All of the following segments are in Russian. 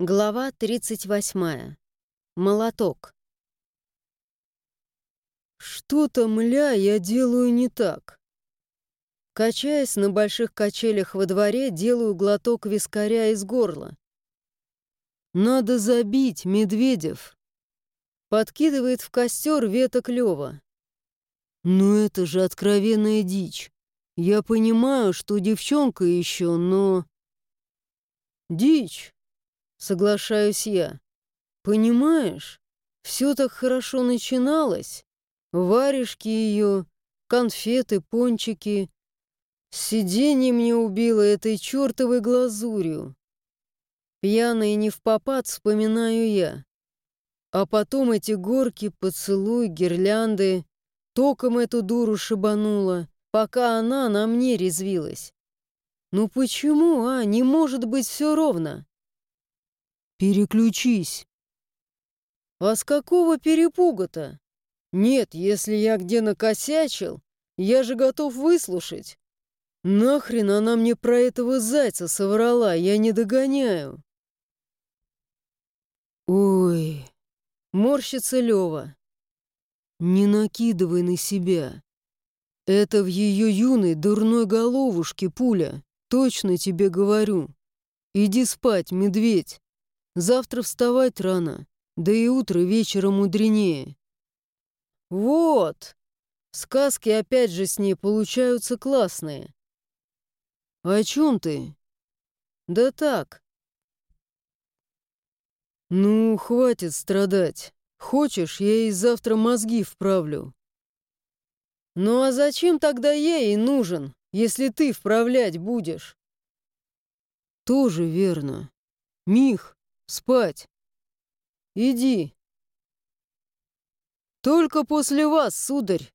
Глава 38. Молоток. Что-то, мля, я делаю не так. Качаясь на больших качелях во дворе, делаю глоток вискаря из горла. Надо забить, Медведев. Подкидывает в костер веток лева. Ну это же откровенная дичь. Я понимаю, что девчонка еще, но... Дичь. Соглашаюсь я. Понимаешь, все так хорошо начиналось. Варежки ее, конфеты, пончики. Сиденье мне убило этой чертовой глазурью. Пьяный не в попад вспоминаю я. А потом эти горки, поцелуй, гирлянды, током эту дуру шибанула, пока она на мне резвилась. Ну почему, а, не может быть все ровно? «Переключись!» «А с какого перепуга-то? Нет, если я где накосячил, я же готов выслушать. Нахрен она мне про этого зайца соврала, я не догоняю!» «Ой!» — морщится Лёва. «Не накидывай на себя. Это в ее юной дурной головушке пуля, точно тебе говорю. Иди спать, медведь!» Завтра вставать рано, да и утро вечера мудренее. Вот! Сказки опять же с ней получаются классные. О чем ты? Да так. Ну, хватит страдать. Хочешь, я ей завтра мозги вправлю. Ну а зачем тогда я ей нужен, если ты вправлять будешь? Тоже верно. Мих, Спать. Иди. Только после вас, сударь.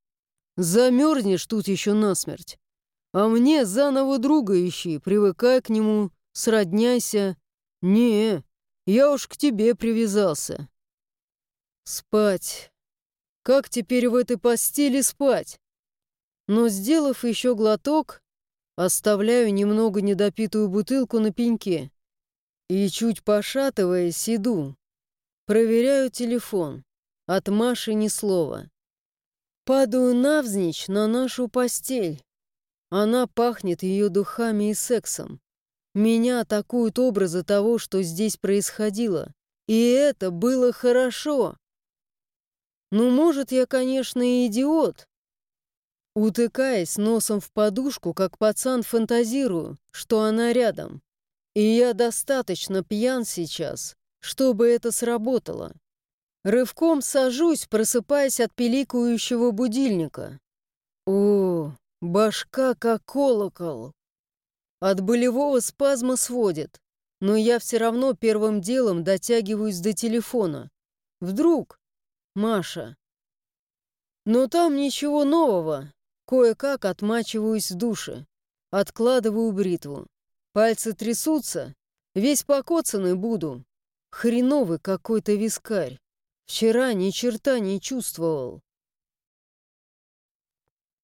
Замерзнешь тут еще насмерть. А мне заново друга ищи, привыкай к нему, сродняйся. Не, я уж к тебе привязался. Спать. Как теперь в этой постели спать? Но, сделав еще глоток, оставляю немного недопитую бутылку на пеньке. И, чуть пошатываясь, иду. Проверяю телефон. От Маши ни слова. Падаю навзничь на нашу постель. Она пахнет ее духами и сексом. Меня атакуют образы того, что здесь происходило. И это было хорошо. Ну, может, я, конечно, и идиот. Утыкаясь носом в подушку, как пацан фантазирую, что она рядом. И я достаточно пьян сейчас, чтобы это сработало. Рывком сажусь, просыпаясь от пиликающего будильника. О, башка как колокол. От болевого спазма сводит, но я все равно первым делом дотягиваюсь до телефона. Вдруг? Маша. Но там ничего нового. Кое-как отмачиваюсь в душе. Откладываю бритву. Пальцы трясутся, весь покоцанный буду. Хреновый какой-то вискарь. Вчера ни черта не чувствовал.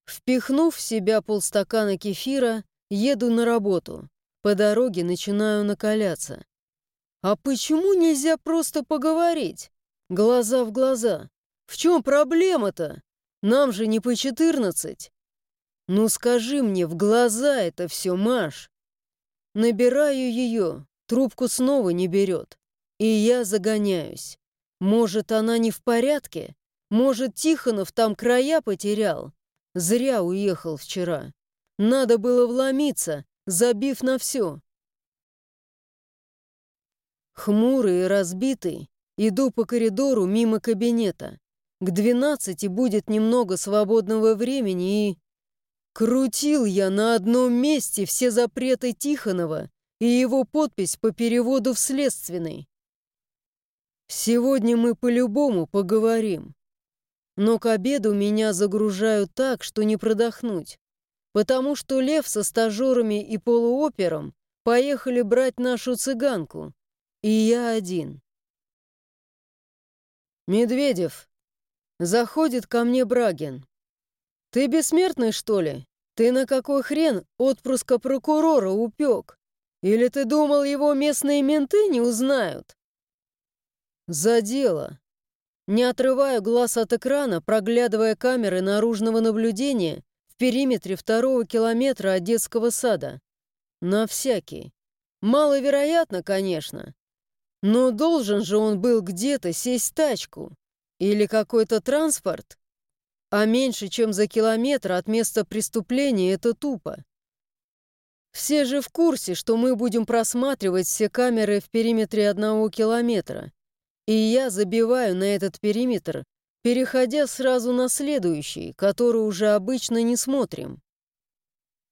Впихнув в себя полстакана кефира, еду на работу. По дороге начинаю накаляться. А почему нельзя просто поговорить? Глаза в глаза. В чем проблема-то? Нам же не по четырнадцать. Ну скажи мне в глаза это все, Маш. Набираю ее, трубку снова не берет. И я загоняюсь. Может, она не в порядке? Может, Тихонов там края потерял? Зря уехал вчера. Надо было вломиться, забив на все. Хмурый и разбитый, иду по коридору мимо кабинета. К двенадцати будет немного свободного времени и... Крутил я на одном месте все запреты Тихонова и его подпись по переводу в следственный. Сегодня мы по-любому поговорим. Но к обеду меня загружают так, что не продохнуть, потому что Лев со стажерами и полуопером поехали брать нашу цыганку, и я один. Медведев. Заходит ко мне Брагин. «Ты бессмертный, что ли? Ты на какой хрен отпрыска прокурора упек? Или ты думал, его местные менты не узнают?» «За дело!» Не отрываю глаз от экрана, проглядывая камеры наружного наблюдения в периметре второго километра от детского сада. На всякий. Маловероятно, конечно. Но должен же он был где-то сесть в тачку. Или какой-то транспорт. А меньше, чем за километр от места преступления, это тупо. Все же в курсе, что мы будем просматривать все камеры в периметре одного километра. И я забиваю на этот периметр, переходя сразу на следующий, который уже обычно не смотрим.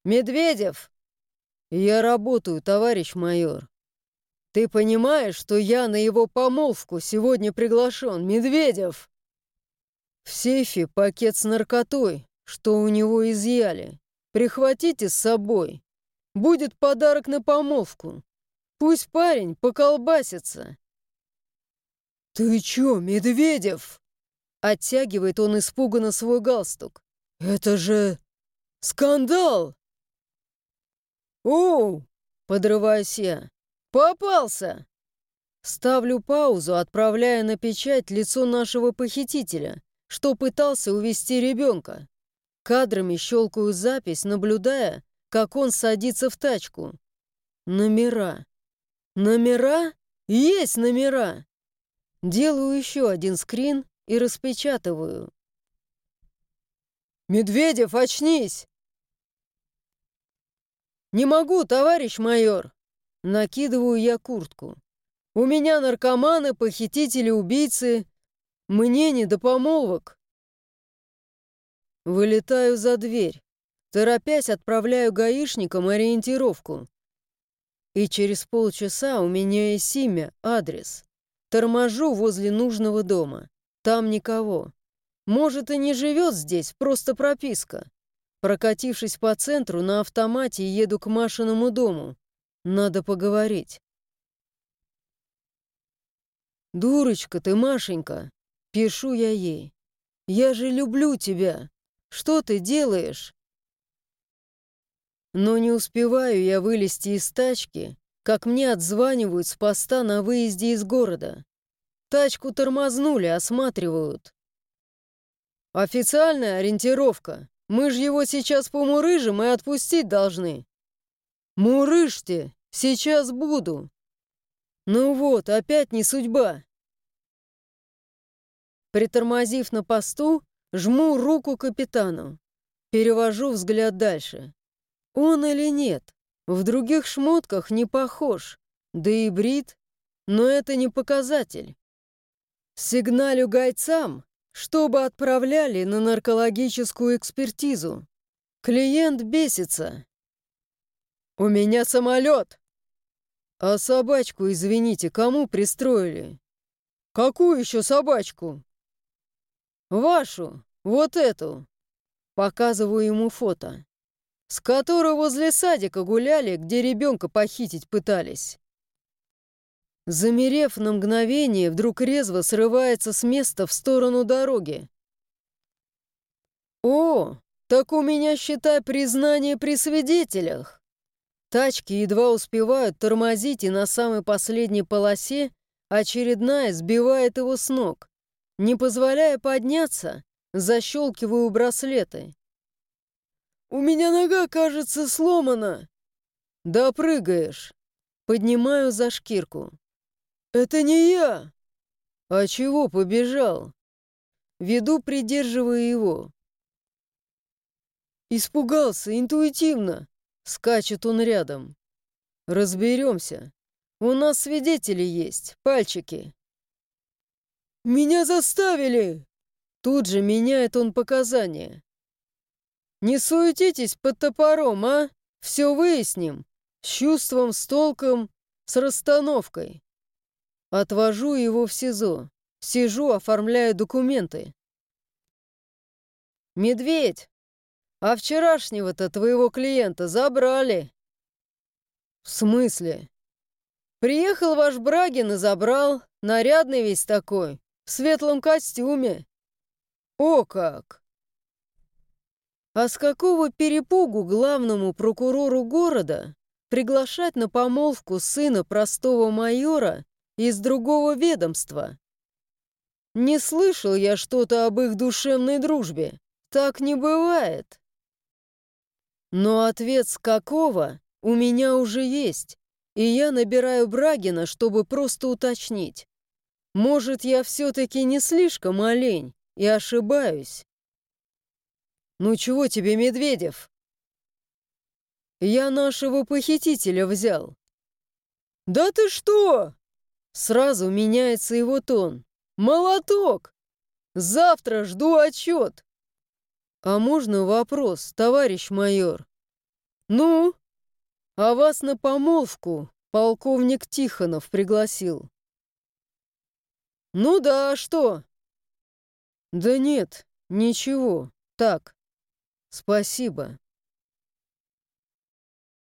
«Медведев!» «Я работаю, товарищ майор. Ты понимаешь, что я на его помолвку сегодня приглашен, Медведев?» «В сейфе пакет с наркотой, что у него изъяли. Прихватите с собой. Будет подарок на помолвку. Пусть парень поколбасится». «Ты чё, Медведев?» Оттягивает он испуганно свой галстук. «Это же скандал!» «Оу!» — подрываюсь я. «Попался!» Ставлю паузу, отправляя на печать лицо нашего похитителя, что пытался увести ребенка. Кадрами щелкаю запись, наблюдая, как он садится в тачку. Номера. Номера? Есть номера! Делаю еще один скрин и распечатываю. «Медведев, очнись!» «Не могу, товарищ майор!» Накидываю я куртку. «У меня наркоманы, похитители, убийцы. Мне не до помолвок». Вылетаю за дверь. Торопясь, отправляю гаишникам ориентировку. И через полчаса у меня есть имя, адрес. Торможу возле нужного дома. Там никого. Может, и не живет здесь, просто прописка. Прокатившись по центру, на автомате еду к Машиному дому. Надо поговорить. «Дурочка ты, Машенька!» Пишу я ей. «Я же люблю тебя! Что ты делаешь?» Но не успеваю я вылезти из тачки, как мне отзванивают с поста на выезде из города. Тачку тормознули, осматривают. «Официальная ориентировка!» Мы же его сейчас помурыжим и отпустить должны. Мурыжьте, сейчас буду. Ну вот, опять не судьба. Притормозив на посту, жму руку капитану. Перевожу взгляд дальше. Он или нет? В других шмотках не похож. Да и брит. Но это не показатель. Сигналю гайцам, чтобы отправляли на наркологическую экспертизу. Клиент бесится. «У меня самолет!» «А собачку, извините, кому пристроили?» «Какую еще собачку?» «Вашу, вот эту!» Показываю ему фото. «С которой возле садика гуляли, где ребенка похитить пытались». Замерев на мгновение, вдруг резво срывается с места в сторону дороги. «О, так у меня, считай, признание при свидетелях!» Тачки едва успевают тормозить, и на самой последней полосе очередная сбивает его с ног. Не позволяя подняться, защелкиваю браслеты. «У меня нога, кажется, сломана!» «Да прыгаешь!» Поднимаю за шкирку. «Это не я!» «А чего побежал?» Веду, придерживая его. «Испугался, интуитивно!» Скачет он рядом. «Разберемся. У нас свидетели есть, пальчики». «Меня заставили!» Тут же меняет он показания. «Не суетитесь под топором, а? Все выясним. С чувством, с толком, с расстановкой». Отвожу его в СИЗО. Сижу, оформляю документы. «Медведь, а вчерашнего-то твоего клиента забрали». «В смысле?» «Приехал ваш Брагин и забрал, нарядный весь такой, в светлом костюме». «О как!» А с какого перепугу главному прокурору города приглашать на помолвку сына простого майора из другого ведомства. Не слышал я что-то об их душевной дружбе. Так не бывает. Но ответ с какого у меня уже есть, и я набираю Брагина, чтобы просто уточнить. Может, я все-таки не слишком олень и ошибаюсь. «Ну чего тебе, Медведев?» «Я нашего похитителя взял». «Да ты что?» Сразу меняется его тон. «Молоток! Завтра жду отчет!» «А можно вопрос, товарищ майор?» «Ну?» «А вас на помолвку полковник Тихонов пригласил». «Ну да, а что?» «Да нет, ничего, так, спасибо».